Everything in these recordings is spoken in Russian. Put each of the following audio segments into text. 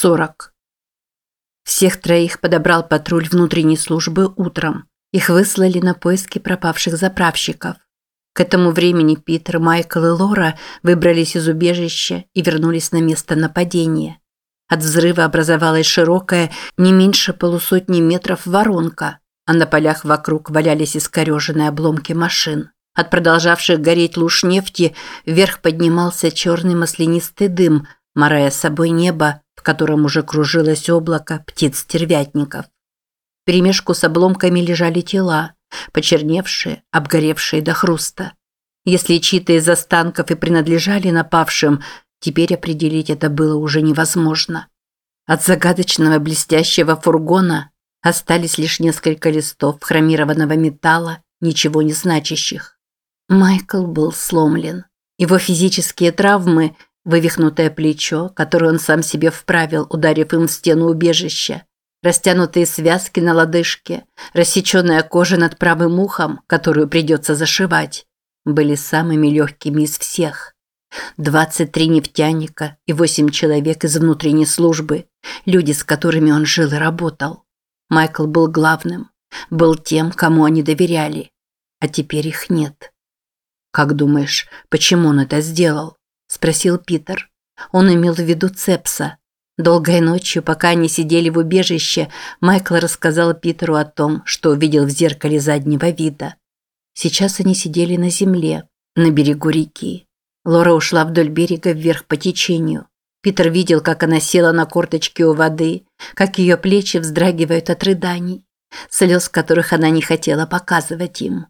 40. Всех троих подобрал патруль внутренней службы утром. Их выслали на поиски пропавших заправщиков. К этому времени Питер, Майкл и Лора выбрались из убежища и вернулись на место нападения. От взрыва образовалась широкая, не меньше полусотни метров воронка, а на полях вокруг валялись искореженные обломки машин. От продолжавших гореть луж нефти вверх поднимался черный маслянистый дым, морая собой небо, котором уже кружилось облако птиц-стервятников. В перемешку с обломками лежали тела, почерневшие, обгоревшие до хруста. Если чьи-то из останков и принадлежали напавшим, теперь определить это было уже невозможно. От загадочного блестящего фургона остались лишь несколько листов хромированного металла, ничего не значащих. Майкл был сломлен. Его физические травмы – Вывихнутое плечо, которое он сам себе вправил, ударив им в стену убежища. Растянутые связки на лодыжке, рассеченная кожа над правым ухом, которую придется зашивать, были самыми легкими из всех. 23 нефтяника и 8 человек из внутренней службы, люди, с которыми он жил и работал. Майкл был главным, был тем, кому они доверяли, а теперь их нет. Как думаешь, почему он это сделал? – спросил Питер. Он имел в виду Цепса. Долгой ночью, пока они сидели в убежище, Майкл рассказал Питеру о том, что увидел в зеркале заднего вида. Сейчас они сидели на земле, на берегу реки. Лора ушла вдоль берега вверх по течению. Питер видел, как она села на корточки у воды, как ее плечи вздрагивают от рыданий, слез которых она не хотела показывать им.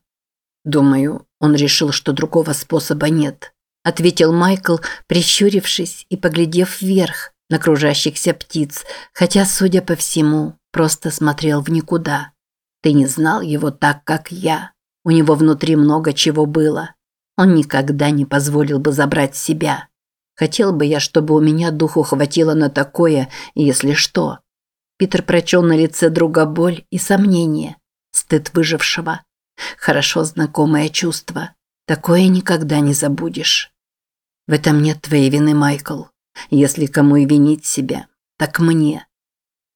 Думаю, он решил, что другого способа нет ответил Майкл, прищурившись и поглядев вверх на кружащихся птиц, хотя, судя по всему, просто смотрел в никуда. Ты не знал его так, как я. У него внутри много чего было. Он никогда не позволил бы забрать себя. Хотел бы я, чтобы у меня духу хватило на такое, если что. Питер прочел на лице друга боль и сомнение, стыд выжившего. Хорошо знакомое чувство. Такое никогда не забудешь. В этом нет твоей вины, Майкл. Если кому и винить себя, так мне.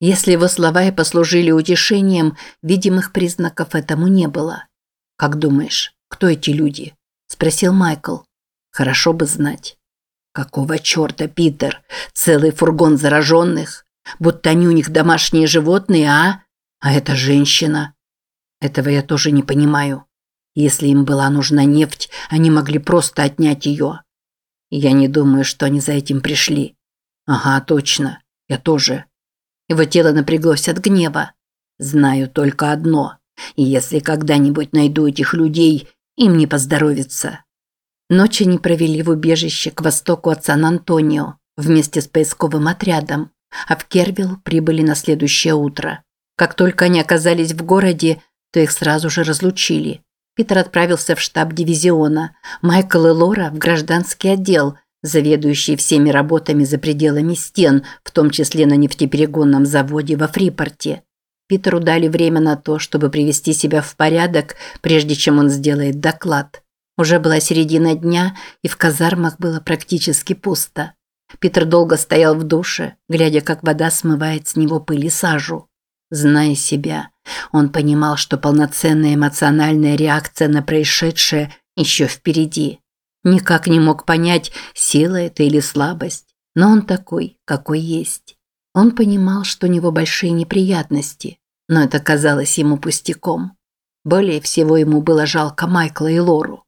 Если его слова и послужили утешением, видимых признаков этому не было. Как думаешь, кто эти люди? спросил Майкл. Хорошо бы знать. Какого черта, Питер? Целый фургон зараженных? Будто они у них домашние животные, а? А эта женщина? Этого я тоже не понимаю. Если им была нужна нефть, они могли просто отнять ее. Я не думаю, что они за этим пришли. Ага, точно. Я тоже. Его тело напряглось от гнева. Знаю только одно. Если когда-нибудь найду этих людей, им не поздоровится. Ночи они провели в убежище к востоку от Сан-Антонио вместе с поисковым отрядом, а в Кервилл прибыли на следующее утро. Как только они оказались в городе, то их сразу же разлучили. Питер отправился в штаб дивизиона, Майкл и Лора в гражданский отдел, заведующий всеми работами за пределами стен, в том числе на нефтеперегонном заводе во Фрипорте. Питеру дали время на то, чтобы привести себя в порядок, прежде чем он сделает доклад. Уже была середина дня, и в казармах было практически пусто. Питер долго стоял в душе, глядя, как вода смывает с него пыль и сажу. Зная себя, он понимал, что полноценная эмоциональная реакция на происшедшее еще впереди. Никак не мог понять, сила это или слабость, но он такой, какой есть. Он понимал, что у него большие неприятности, но это казалось ему пустяком. Более всего ему было жалко Майкла и Лору.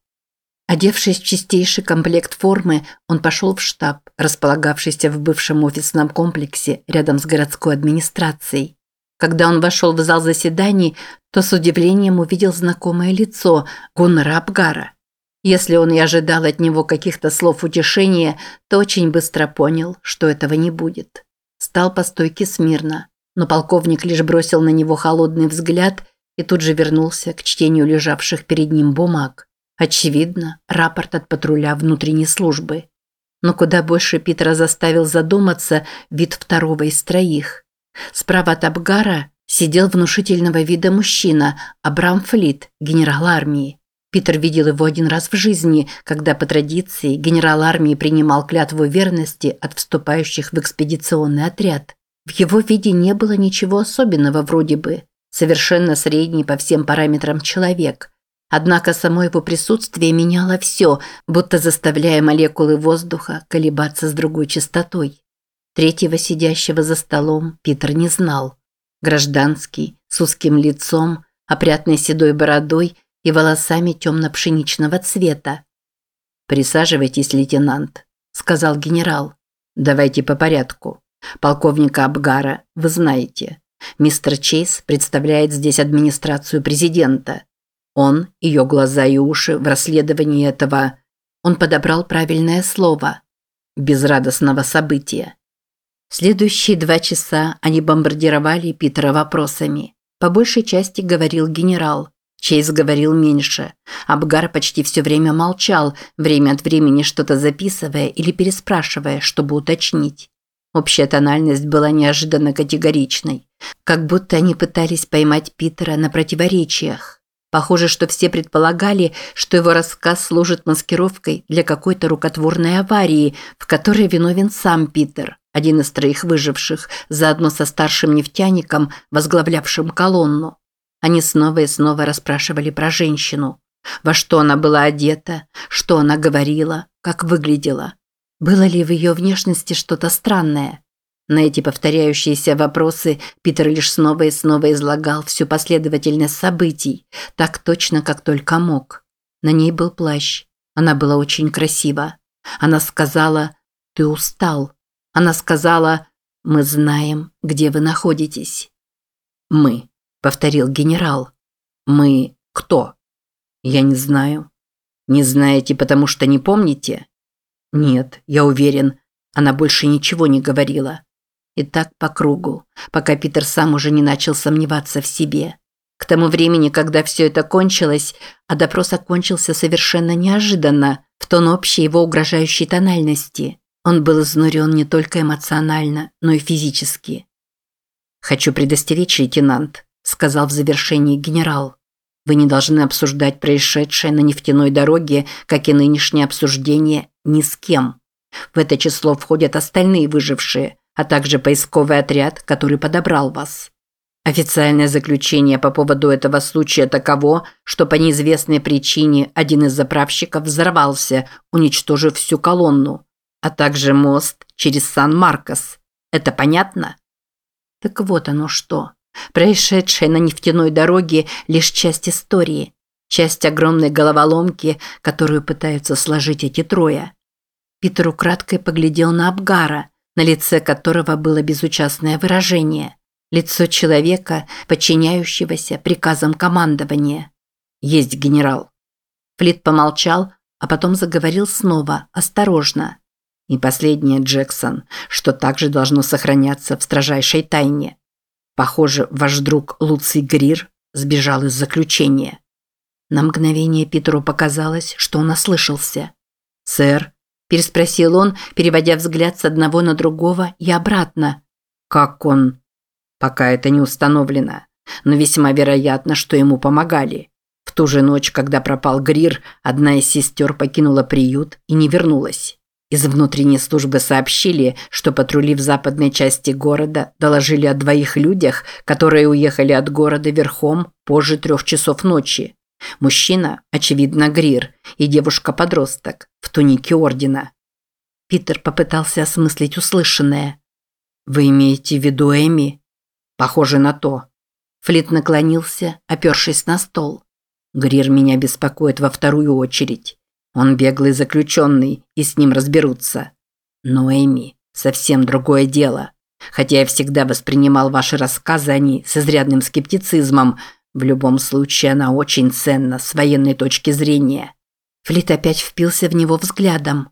Одевшись в чистейший комплект формы, он пошел в штаб, располагавшийся в бывшем офисном комплексе рядом с городской администрацией. Когда он вошел в зал заседаний, то с удивлением увидел знакомое лицо Гуннера Абгара. Если он и ожидал от него каких-то слов утешения, то очень быстро понял, что этого не будет. Стал по стойке смирно, но полковник лишь бросил на него холодный взгляд и тут же вернулся к чтению лежавших перед ним бумаг. Очевидно, рапорт от патруля внутренней службы. Но куда больше Питера заставил задуматься вид второго из троих – Справа от Абгара сидел внушительного вида мужчина Абрам Флит, генерал армии. Питер видел его один раз в жизни, когда по традиции генерал армии принимал клятву верности от вступающих в экспедиционный отряд. В его виде не было ничего особенного вроде бы. Совершенно средний по всем параметрам человек. Однако само его присутствие меняло все, будто заставляя молекулы воздуха колебаться с другой частотой. Третьего сидящего за столом Питер не знал. Гражданский, с узким лицом, опрятной седой бородой и волосами темно-пшеничного цвета. «Присаживайтесь, лейтенант», – сказал генерал. «Давайте по порядку. Полковника Абгара вы знаете. Мистер Чейз представляет здесь администрацию президента. Он, ее глаза и уши в расследовании этого...» Он подобрал правильное слово. «Безрадостного события». Следующие два часа они бомбардировали Питера вопросами. По большей части говорил генерал – Чейз говорил меньше. Абгар почти все время молчал, время от времени что-то записывая или переспрашивая, чтобы уточнить. Общая тональность была неожиданно категоричной. Как будто они пытались поймать Питера на противоречиях. Похоже, что все предполагали, что его рассказ служит маскировкой для какой-то рукотворной аварии, в которой виновен сам Питер, один из троих выживших, заодно со старшим нефтяником, возглавлявшим колонну. Они снова и снова расспрашивали про женщину. Во что она была одета, что она говорила, как выглядела. Было ли в ее внешности что-то странное? На эти повторяющиеся вопросы Питер лишь снова и снова излагал всю последовательность событий, так точно, как только мог. На ней был плащ. Она была очень красива. Она сказала «Ты устал». Она сказала «Мы знаем, где вы находитесь». «Мы» повторил генерал. Мы кто? Я не знаю. Не знаете, потому что не помните? Нет, я уверен, она больше ничего не говорила. И так по кругу, пока Питер сам уже не начал сомневаться в себе. К тому времени, когда все это кончилось, а допрос окончился совершенно неожиданно, в тон общей его угрожающей тональности. Он был изнурен не только эмоционально, но и физически. «Хочу предостеречь, лейтенант сказал в завершении генерал. Вы не должны обсуждать происшедшее на нефтяной дороге, как и нынешнее обсуждение, ни с кем. В это число входят остальные выжившие, а также поисковый отряд, который подобрал вас. Официальное заключение по поводу этого случая таково, что по неизвестной причине один из заправщиков взорвался, уничтожив всю колонну, а также мост через Сан-Маркос. Это понятно? Так вот оно что. Происшедшее на нефтяной дороге – лишь часть истории, часть огромной головоломки, которую пытаются сложить эти трое. Питер украдкой поглядел на Абгара, на лице которого было безучастное выражение. Лицо человека, подчиняющегося приказам командования. «Есть генерал». Флит помолчал, а потом заговорил снова, осторожно. И последнее, Джексон, что также должно сохраняться в строжайшей тайне. Похоже, ваш друг Луций Грир сбежал из заключения. На мгновение Питеру показалось, что он ослышался. «Сэр?» – переспросил он, переводя взгляд с одного на другого и обратно. «Как он?» «Пока это не установлено, но весьма вероятно, что ему помогали. В ту же ночь, когда пропал Грир, одна из сестер покинула приют и не вернулась. Из внутренней службы сообщили, что патрули в западной части города доложили о двоих людях, которые уехали от города верхом позже трех часов ночи. Мужчина, очевидно, Грир, и девушка-подросток в тунике ордена. Питер попытался осмыслить услышанное. «Вы имеете в виду Эми?» «Похоже на то». Флит наклонился, опершись на стол. «Грир меня беспокоит во вторую очередь. Он беглый заключенный, и с ним разберутся. Но Эми – совсем другое дело. Хотя я всегда воспринимал ваши рассказы о ней с изрядным скептицизмом, в любом случае она очень ценна с военной точки зрения. Флит опять впился в него взглядом.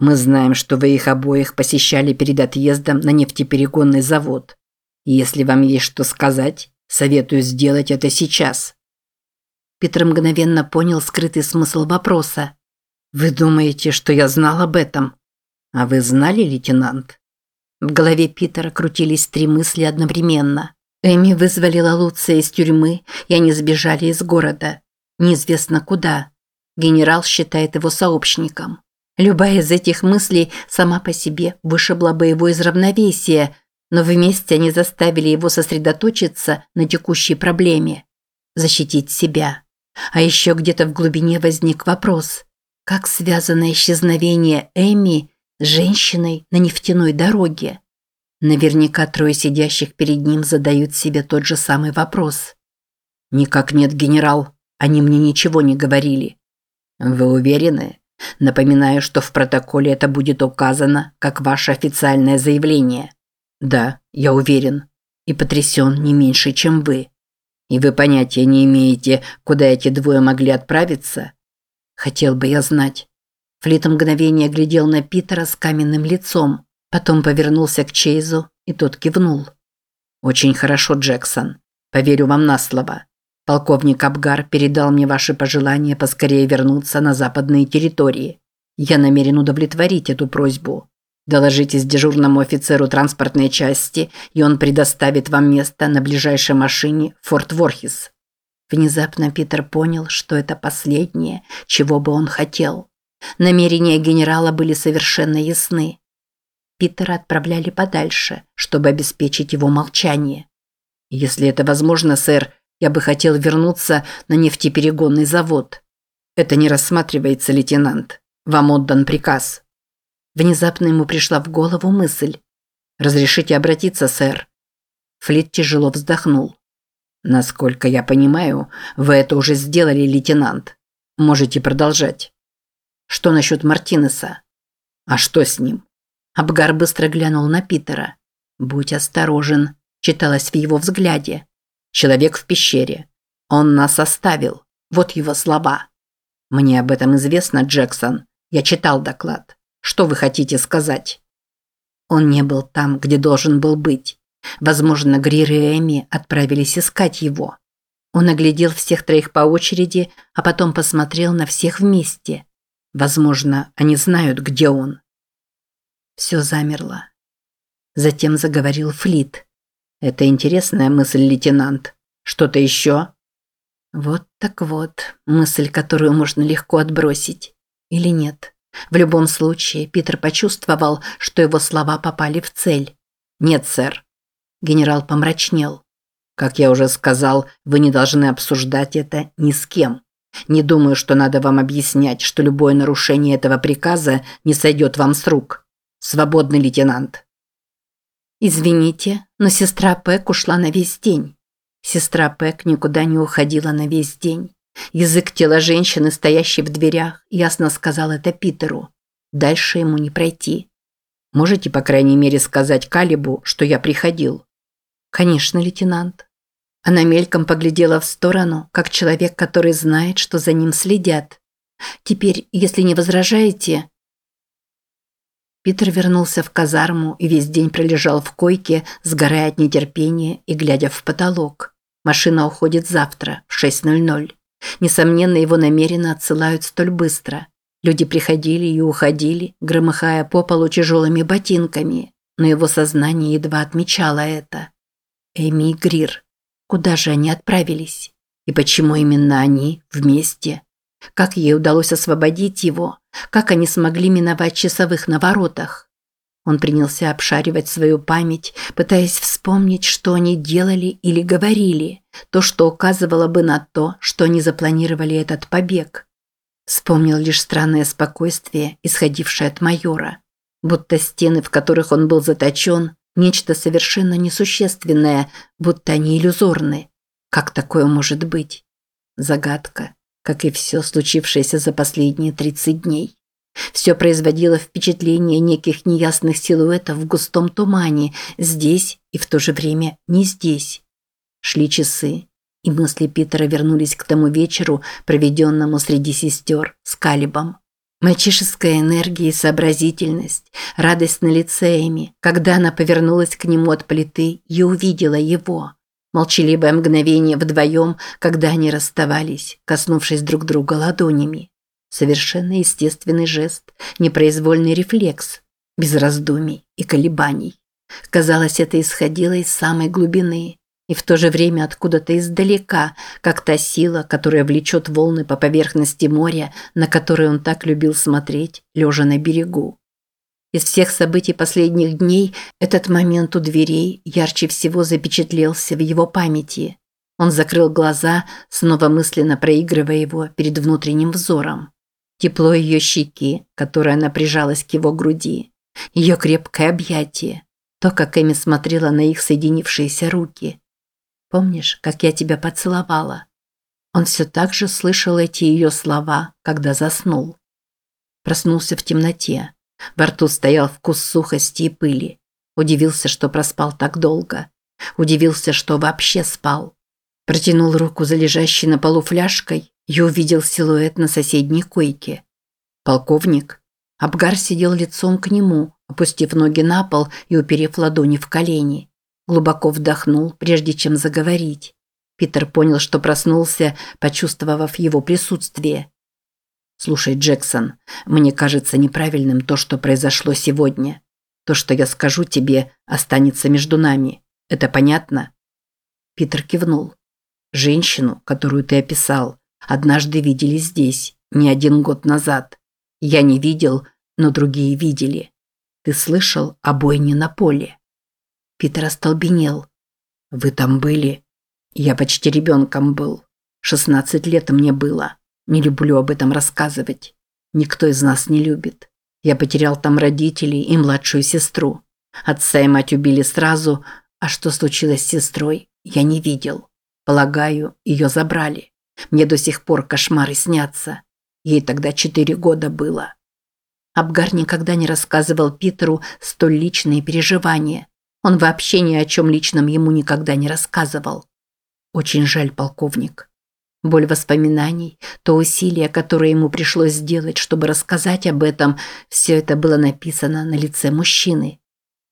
Мы знаем, что вы их обоих посещали перед отъездом на нефтеперегонный завод. И если вам есть что сказать, советую сделать это сейчас. Питер мгновенно понял скрытый смысл вопроса. «Вы думаете, что я знал об этом?» «А вы знали, лейтенант?» В голове Питера крутились три мысли одновременно. Эми вызволила Луция из тюрьмы, и они сбежали из города. Неизвестно куда. Генерал считает его сообщником. Любая из этих мыслей сама по себе вышибла бы его из равновесия, но вместе они заставили его сосредоточиться на текущей проблеме – защитить себя. А еще где-то в глубине возник вопрос – как связано исчезновение Эми с женщиной на нефтяной дороге? Наверняка трое сидящих перед ним задают себе тот же самый вопрос. «Никак нет, генерал. Они мне ничего не говорили». «Вы уверены?» Напоминаю, что в протоколе это будет указано как ваше официальное заявление. Да, я уверен. И потрясен не меньше, чем вы. И вы понятия не имеете, куда эти двое могли отправиться? Хотел бы я знать. Флит мгновение глядел на Питера с каменным лицом, потом повернулся к Чейзу, и тот кивнул. «Очень хорошо, Джексон. Поверю вам на слово. Полковник Абгар передал мне ваши пожелания поскорее вернуться на западные территории. Я намерен удовлетворить эту просьбу. Доложитесь дежурному офицеру транспортной части, и он предоставит вам место на ближайшей машине Форт Ворхис. Внезапно Питер понял, что это последнее, чего бы он хотел. Намерения генерала были совершенно ясны. Питера отправляли подальше, чтобы обеспечить его молчание. «Если это возможно, сэр, я бы хотел вернуться на нефтеперегонный завод. Это не рассматривается, лейтенант. Вам отдан приказ. Внезапно ему пришла в голову мысль. Разрешите обратиться, сэр. Флит тяжело вздохнул. Насколько я понимаю, вы это уже сделали, лейтенант. Можете продолжать. Что насчет Мартинеса? А что с ним? Абгар быстро глянул на Питера. Будь осторожен, читалось в его взгляде. Человек в пещере. Он нас оставил. Вот его слова. Мне об этом известно, Джексон. Я читал доклад. Что вы хотите сказать? Он не был там, где должен был быть. Возможно, Грир и Эми отправились искать его. Он оглядел всех троих по очереди, а потом посмотрел на всех вместе. Возможно, они знают, где он. Все замерло. Затем заговорил Флит. Это интересная мысль, лейтенант. Что-то еще? Вот так вот, мысль, которую можно легко отбросить. Или нет? В любом случае, Питер почувствовал, что его слова попали в цель. «Нет, сэр». Генерал помрачнел. «Как я уже сказал, вы не должны обсуждать это ни с кем. Не думаю, что надо вам объяснять, что любое нарушение этого приказа не сойдет вам с рук. Свободный лейтенант». «Извините, но сестра Пэк ушла на весь день». Сестра Пэк никуда не уходила на весь день. Язык тела женщины, стоящей в дверях, ясно сказал это Питеру. Дальше ему не пройти. Можете, по крайней мере, сказать Калибу, что я приходил? Конечно, лейтенант. Она мельком поглядела в сторону, как человек, который знает, что за ним следят. Теперь, если не возражаете, Питер вернулся в казарму и весь день пролежал в койке, сгорая от нетерпения и глядя в потолок. Машина уходит завтра в 6.00. Несомненно, его намеренно отсылают столь быстро. Люди приходили и уходили, громыхая по полу тяжелыми ботинками, но его сознание едва отмечало это. Эми и Грир. Куда же они отправились? И почему именно они вместе? Как ей удалось освободить его? Как они смогли миновать часовых на воротах? Он принялся обшаривать свою память, пытаясь вспомнить, что они делали или говорили, то, что указывало бы на то, что они запланировали этот побег. Вспомнил лишь странное спокойствие, исходившее от майора. Будто стены, в которых он был заточен, нечто совершенно несущественное, будто они иллюзорны. Как такое может быть? Загадка как и все случившееся за последние 30 дней. Все производило впечатление неких неясных силуэтов в густом тумане, здесь и в то же время не здесь. Шли часы, и мысли Питера вернулись к тому вечеру, проведенному среди сестер с Калибом. Мальчишеская энергия и сообразительность, радость на лице Эми, когда она повернулась к нему от плиты и увидела его. Молчаливое мгновение вдвоем, когда они расставались, коснувшись друг друга ладонями. Совершенно естественный жест, непроизвольный рефлекс, без раздумий и колебаний. Казалось, это исходило из самой глубины. и в то же время откуда-то издалека, как та сила, которая влечет волны по поверхности моря, на которые он так любил смотреть, лежа на берегу. Из всех событий последних дней этот момент у дверей ярче всего запечатлелся в его памяти. Он закрыл глаза, снова мысленно проигрывая его перед внутренним взором. Тепло ее щеки, которая напряжалась к его груди. Ее крепкое объятие. То, как Эми смотрела на их соединившиеся руки. Помнишь, как я тебя поцеловала? Он все так же слышал эти ее слова, когда заснул. Проснулся в темноте. Во рту стоял вкус сухости и пыли. Удивился, что проспал так долго. Удивился, что вообще спал. Протянул руку за лежащей на полу фляжкой и увидел силуэт на соседней койке. Полковник. Абгар сидел лицом к нему, опустив ноги на пол и уперев ладони в колени. Глубоко вдохнул, прежде чем заговорить. Питер понял, что проснулся, почувствовав его присутствие. «Слушай, Джексон, мне кажется неправильным то, что произошло сегодня. То, что я скажу тебе, останется между нами. Это понятно?» Питер кивнул. «Женщину, которую ты описал, однажды видели здесь, не один год назад. Я не видел, но другие видели. Ты слышал о бойне на поле?» Питер остолбенел. «Вы там были?» «Я почти ребенком был. 16 лет мне было. Не люблю об этом рассказывать. Никто из нас не любит. Я потерял там родителей и младшую сестру. Отца и мать убили сразу, а что случилось с сестрой, я не видел. Полагаю, ее забрали. Мне до сих пор кошмары снятся. Ей тогда четыре года было». Абгар никогда не рассказывал Питеру столь личные переживания. Он вообще ни о чем личном ему никогда не рассказывал. Очень жаль, полковник. Боль воспоминаний, то усилие, которое ему пришлось сделать, чтобы рассказать об этом, все это было написано на лице мужчины.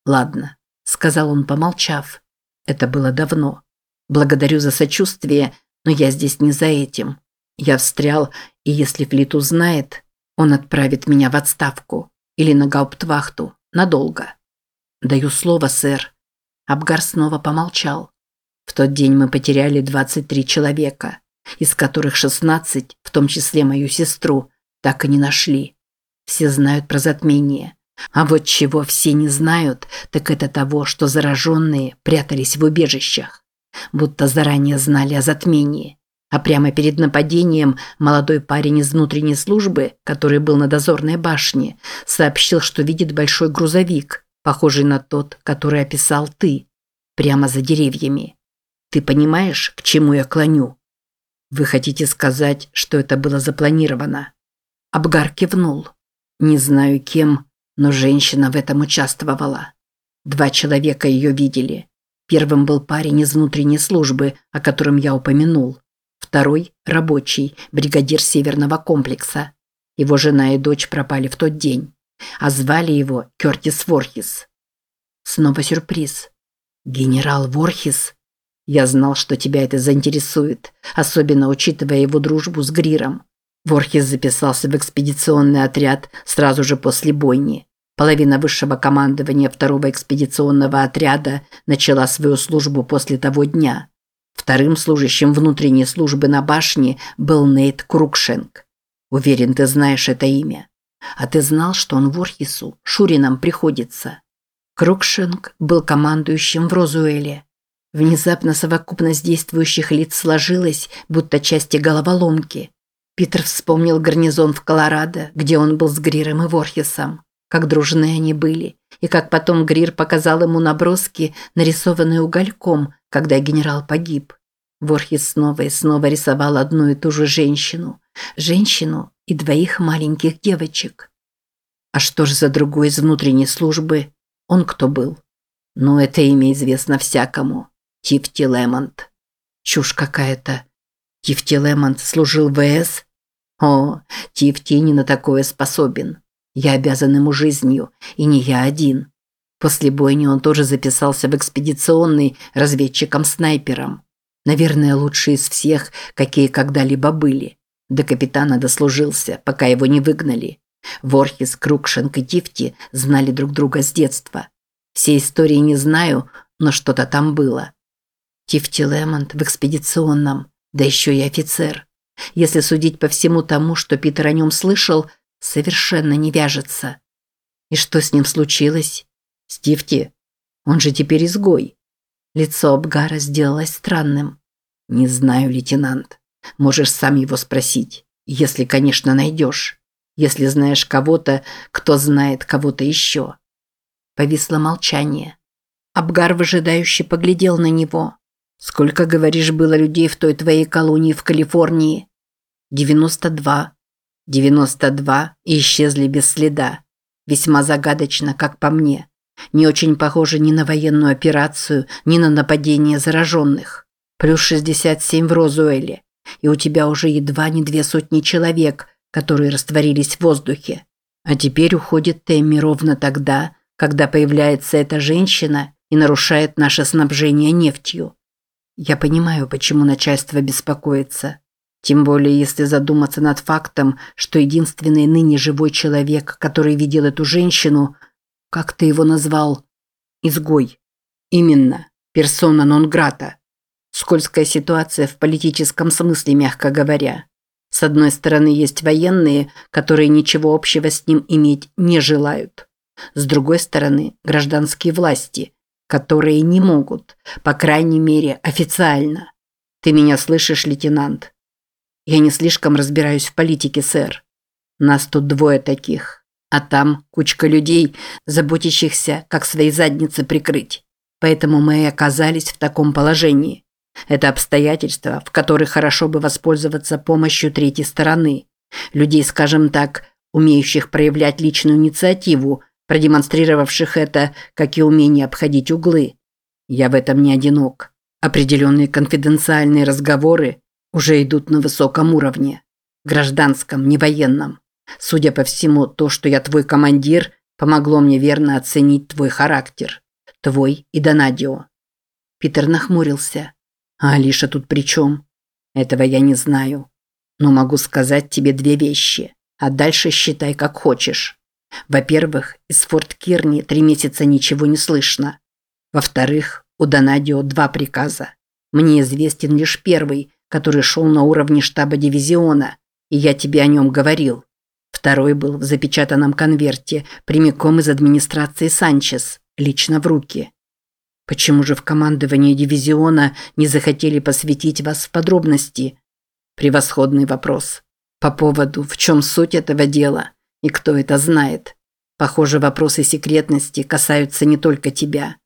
«Ладно», – сказал он, помолчав. «Это было давно. Благодарю за сочувствие, но я здесь не за этим. Я встрял, и если Флит узнает, он отправит меня в отставку или на гауптвахту надолго». «Даю слово, сэр». Абгар снова помолчал. «В тот день мы потеряли 23 человека, из которых 16, в том числе мою сестру, так и не нашли. Все знают про затмение. А вот чего все не знают, так это того, что зараженные прятались в убежищах. Будто заранее знали о затмении. А прямо перед нападением молодой парень из внутренней службы, который был на дозорной башне, сообщил, что видит большой грузовик – похожий на тот, который описал ты, прямо за деревьями. Ты понимаешь, к чему я клоню? Вы хотите сказать, что это было запланировано? Абгар кивнул. Не знаю кем, но женщина в этом участвовала. Два человека ее видели. Первым был парень из внутренней службы, о котором я упомянул. Второй – рабочий, бригадир северного комплекса. Его жена и дочь пропали в тот день а звали его Кертис Ворхис. Снова сюрприз. Генерал Ворхис? Я знал, что тебя это заинтересует, особенно учитывая его дружбу с Гриром. Ворхис записался в экспедиционный отряд сразу же после бойни. Половина высшего командования второго экспедиционного отряда начала свою службу после того дня. Вторым служащим внутренней службы на башне был Нейт Крукшенк. Уверен, ты знаешь это имя. А ты знал, что он Ворхису, Шурином приходится? Крукшинг был командующим в Розуэле. Внезапно совокупность действующих лиц сложилась, будто части головоломки. Питер вспомнил гарнизон в Колорадо, где он был с Гриром и Ворхисом. Как дружны они были, и как потом Грир показал ему наброски, нарисованные угольком, когда генерал погиб. Ворхис снова и снова рисовал одну и ту же женщину. Женщину, и двоих маленьких девочек. А что же за другой из внутренней службы? Он кто был? Ну, это имя известно всякому. Тифти Лемонт. Чушь какая-то. Тифти Лемонт служил в ВС? О, Тифти не на такое способен. Я обязан ему жизнью, и не я один. После бойни он тоже записался в экспедиционный разведчиком-снайпером. Наверное, лучший из всех, какие когда-либо были. До капитана дослужился, пока его не выгнали. Ворхис, Крукшенк и Тифти знали друг друга с детства. Все истории не знаю, но что-то там было. Тифти Лемонт в экспедиционном, да еще и офицер. Если судить по всему тому, что Питер о нем слышал, совершенно не вяжется. И что с ним случилось? Стивти? Он же теперь изгой. Лицо Абгара сделалось странным. Не знаю, лейтенант. Можешь сам его спросить. Если, конечно, найдешь. Если знаешь кого-то, кто знает кого-то еще. Повисло молчание. Абгар выжидающе поглядел на него. «Сколько, говоришь, было людей в той твоей колонии в Калифорнии?» «Девяносто два». «Девяносто два и исчезли без следа. Весьма загадочно, как по мне. Не очень похоже ни на военную операцию, ни на нападение зараженных. Плюс 67 в Розуэле. И у тебя уже едва не две сотни человек, которые растворились в воздухе. А теперь уходит Тэмми ровно тогда, когда появляется эта женщина и нарушает наше снабжение нефтью. Я понимаю, почему начальство беспокоится. Тем более, если задуматься над фактом, что единственный ныне живой человек, который видел эту женщину, как ты его назвал? Изгой. Именно. Персона нон-грата. Скользкая ситуация в политическом смысле, мягко говоря. С одной стороны, есть военные, которые ничего общего с ним иметь не желают. С другой стороны, гражданские власти, которые не могут, по крайней мере, официально. Ты меня слышишь, лейтенант? Я не слишком разбираюсь в политике, сэр. Нас тут двое таких. А там кучка людей, заботящихся, как свои задницы прикрыть. Поэтому мы и оказались в таком положении. Это обстоятельства, в которых хорошо бы воспользоваться помощью третьей стороны. Людей, скажем так, умеющих проявлять личную инициативу, продемонстрировавших это, как и умение обходить углы. Я в этом не одинок. Определенные конфиденциальные разговоры уже идут на высоком уровне. Гражданском, не военном. Судя по всему, то, что я твой командир, помогло мне верно оценить твой характер. Твой и Донадио. Питер нахмурился. А Алиша тут при чем? Этого я не знаю. Но могу сказать тебе две вещи. А дальше считай как хочешь. Во-первых, из Форт Кирни три месяца ничего не слышно. Во-вторых, у Донадио два приказа. Мне известен лишь первый, который шел на уровне штаба дивизиона, и я тебе о нем говорил. Второй был в запечатанном конверте, прямиком из администрации Санчес, лично в руки. Почему же в командовании дивизиона не захотели посвятить вас в подробности? Превосходный вопрос. По поводу, в чем суть этого дела и кто это знает. Похоже, вопросы секретности касаются не только тебя.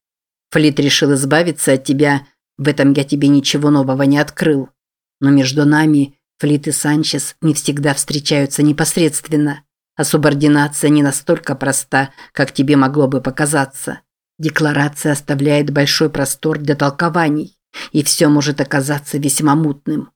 Флит решил избавиться от тебя, в этом я тебе ничего нового не открыл. Но между нами Флит и Санчес не всегда встречаются непосредственно, а субординация не настолько проста, как тебе могло бы показаться. Декларация оставляет большой простор для толкований, и все может оказаться весьма мутным.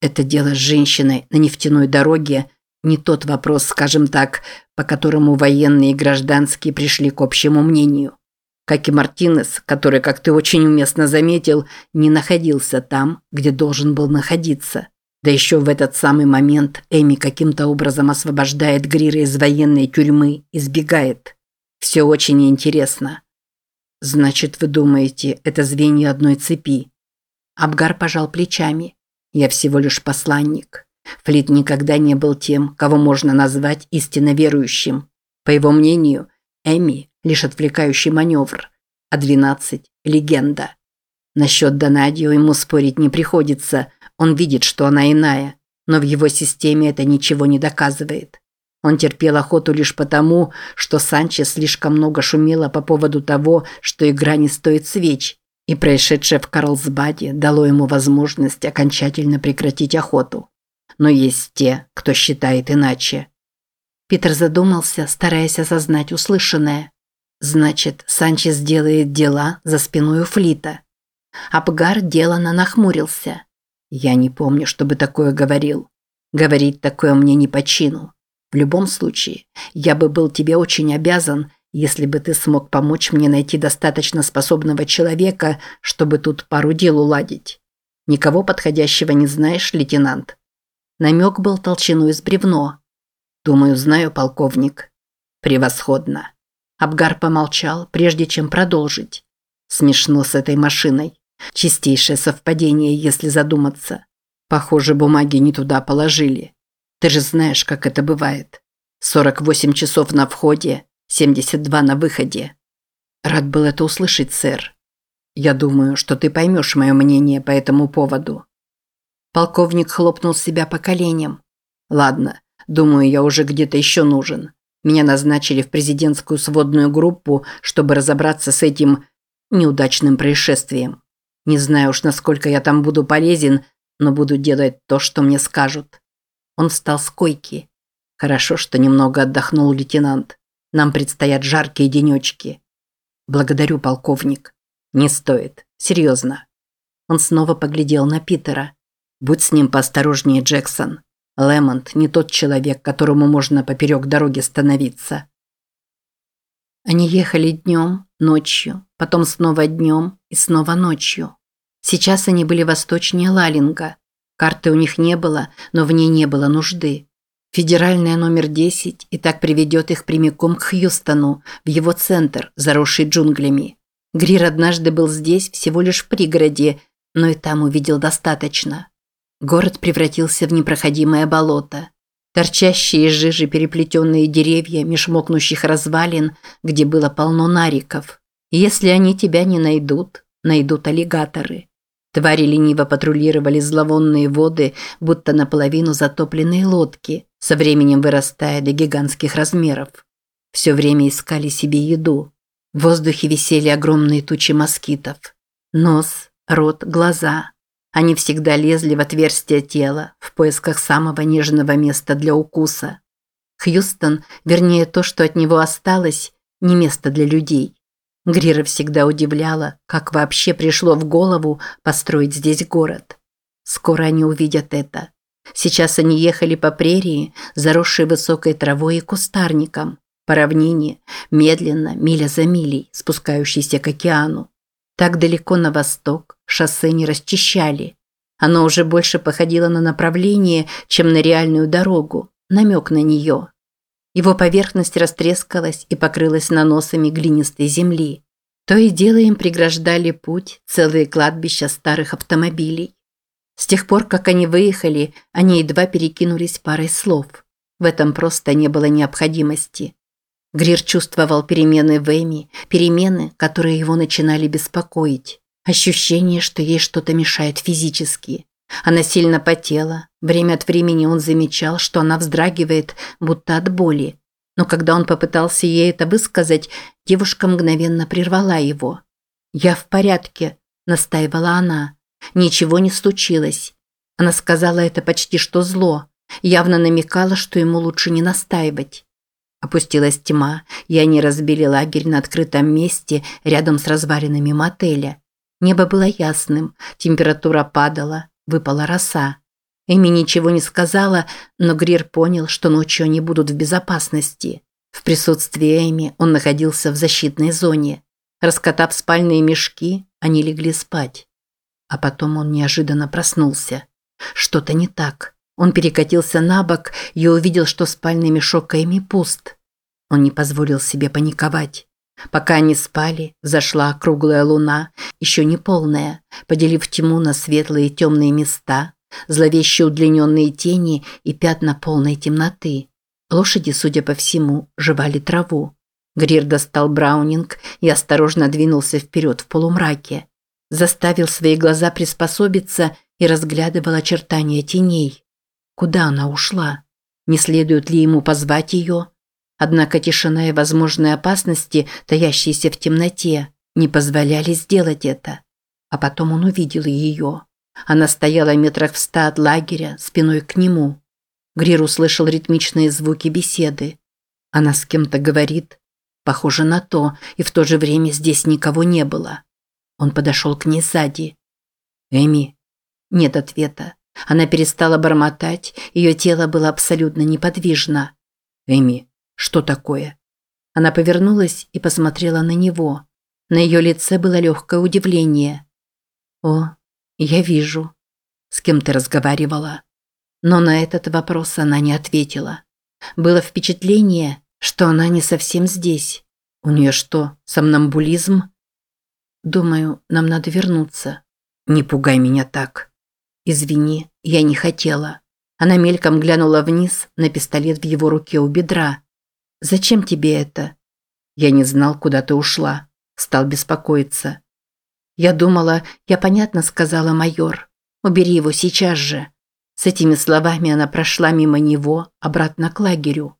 Это дело с женщиной на нефтяной дороге не тот вопрос, скажем так, по которому военные и гражданские пришли к общему мнению как и Мартинес, который, как ты очень уместно заметил, не находился там, где должен был находиться. Да еще в этот самый момент Эми каким-то образом освобождает Грира из военной тюрьмы и сбегает. Все очень интересно. Значит, вы думаете, это звенья одной цепи? Абгар пожал плечами. Я всего лишь посланник. Флит никогда не был тем, кого можно назвать истинно верующим. По его мнению, Эми лишь отвлекающий маневр, а 12 – легенда. Насчет Донадио ему спорить не приходится, он видит, что она иная, но в его системе это ничего не доказывает. Он терпел охоту лишь потому, что Санчес слишком много шумела по поводу того, что игра не стоит свеч, и происшедшее в Карлсбаде дало ему возможность окончательно прекратить охоту. Но есть те, кто считает иначе. Питер задумался, стараясь осознать услышанное. Значит, Санчес делает дела за спиной у Флита. Абгар делано нахмурился. Я не помню, чтобы такое говорил. Говорить такое мне не по чину. В любом случае, я бы был тебе очень обязан, если бы ты смог помочь мне найти достаточно способного человека, чтобы тут пару дел уладить. Никого подходящего не знаешь, лейтенант? Намек был толщиной из бревно. Думаю, знаю, полковник. Превосходно. Абгар помолчал, прежде чем продолжить. Смешно с этой машиной. Чистейшее совпадение, если задуматься. Похоже, бумаги не туда положили. Ты же знаешь, как это бывает. 48 часов на входе, 72 на выходе. Рад был это услышать, сэр. Я думаю, что ты поймешь мое мнение по этому поводу. Полковник хлопнул себя по коленям. Ладно, думаю, я уже где-то еще нужен. Меня назначили в президентскую сводную группу, чтобы разобраться с этим неудачным происшествием. Не знаю уж, насколько я там буду полезен, но буду делать то, что мне скажут. Он встал с койки. Хорошо, что немного отдохнул лейтенант. Нам предстоят жаркие денечки. Благодарю, полковник. Не стоит. Серьезно. Он снова поглядел на Питера. Будь с ним поосторожнее, Джексон. Лемонт не тот человек, которому можно поперек дороги становиться. Они ехали днем, ночью, потом снова днем и снова ночью. Сейчас они были восточнее Лалинга. Карты у них не было, но в ней не было нужды. Федеральная номер 10 и так приведет их прямиком к Хьюстону, в его центр, заросший джунглями. Грир однажды был здесь, всего лишь в пригороде, но и там увидел достаточно. Город превратился в непроходимое болото. Торчащие из жижи переплетенные деревья меж мокнущих развалин, где было полно нариков. Если они тебя не найдут, найдут аллигаторы. Твари лениво патрулировали зловонные воды, будто наполовину затопленные лодки, со временем вырастая до гигантских размеров. Все время искали себе еду. В воздухе висели огромные тучи москитов. Нос, рот, глаза. Они всегда лезли в отверстие тела в поисках самого нежного места для укуса. Хьюстон, вернее то, что от него осталось, не место для людей. Грира всегда удивляла, как вообще пришло в голову построить здесь город. Скоро они увидят это. Сейчас они ехали по прерии, заросшей высокой травой и кустарником, по равнине, медленно, миля за милей, спускающейся к океану. Так далеко на восток шоссе не расчищали. Оно уже больше походило на направление, чем на реальную дорогу, намек на нее. Его поверхность растрескалась и покрылась наносами глинистой земли. То и дело им преграждали путь целые кладбища старых автомобилей. С тех пор, как они выехали, они едва перекинулись парой слов. В этом просто не было необходимости. Грир чувствовал перемены в Эми, перемены, которые его начинали беспокоить. Ощущение, что ей что-то мешает физически. Она сильно потела. Время от времени он замечал, что она вздрагивает, будто от боли. Но когда он попытался ей это высказать, девушка мгновенно прервала его. «Я в порядке», – настаивала она. «Ничего не случилось». Она сказала это почти что зло, явно намекала, что ему лучше не настаивать. Опустилась тьма, и они разбили лагерь на открытом месте рядом с развалинами мотеля. Небо было ясным, температура падала, выпала роса. Эми ничего не сказала, но Грир понял, что ночью они будут в безопасности. В присутствии Эми он находился в защитной зоне. Раскатав спальные мешки, они легли спать. А потом он неожиданно проснулся. Что-то не так. Он перекатился на бок и увидел, что спальный мешок Эми пуст. Он не позволил себе паниковать. Пока они спали, зашла круглая луна, еще не полная, поделив тьму на светлые и темные места, зловеще удлиненные тени и пятна полной темноты. Лошади, судя по всему, жевали траву. Грир достал браунинг и осторожно двинулся вперед в полумраке. Заставил свои глаза приспособиться и разглядывал очертания теней. Куда она ушла? Не следует ли ему позвать ее? Однако тишина и возможные опасности, таящиеся в темноте, не позволяли сделать это. А потом он увидел ее. Она стояла метрах в ста от лагеря, спиной к нему. Грир услышал ритмичные звуки беседы. Она с кем-то говорит. Похоже на то, и в то же время здесь никого не было. Он подошел к ней сзади. «Эми?» Нет ответа. Она перестала бормотать, ее тело было абсолютно неподвижно. «Эми, что такое?» Она повернулась и посмотрела на него. На ее лице было легкое удивление. «О, я вижу. С кем ты разговаривала?» Но на этот вопрос она не ответила. Было впечатление, что она не совсем здесь. У нее что, сомнамбулизм? Думаю, нам надо вернуться. «Не пугай меня так». «Извини, я не хотела». Она мельком глянула вниз на пистолет в его руке у бедра. «Зачем тебе это?» «Я не знал, куда ты ушла». Стал беспокоиться. «Я думала, я понятно сказала, майор. Убери его сейчас же». С этими словами она прошла мимо него обратно к лагерю.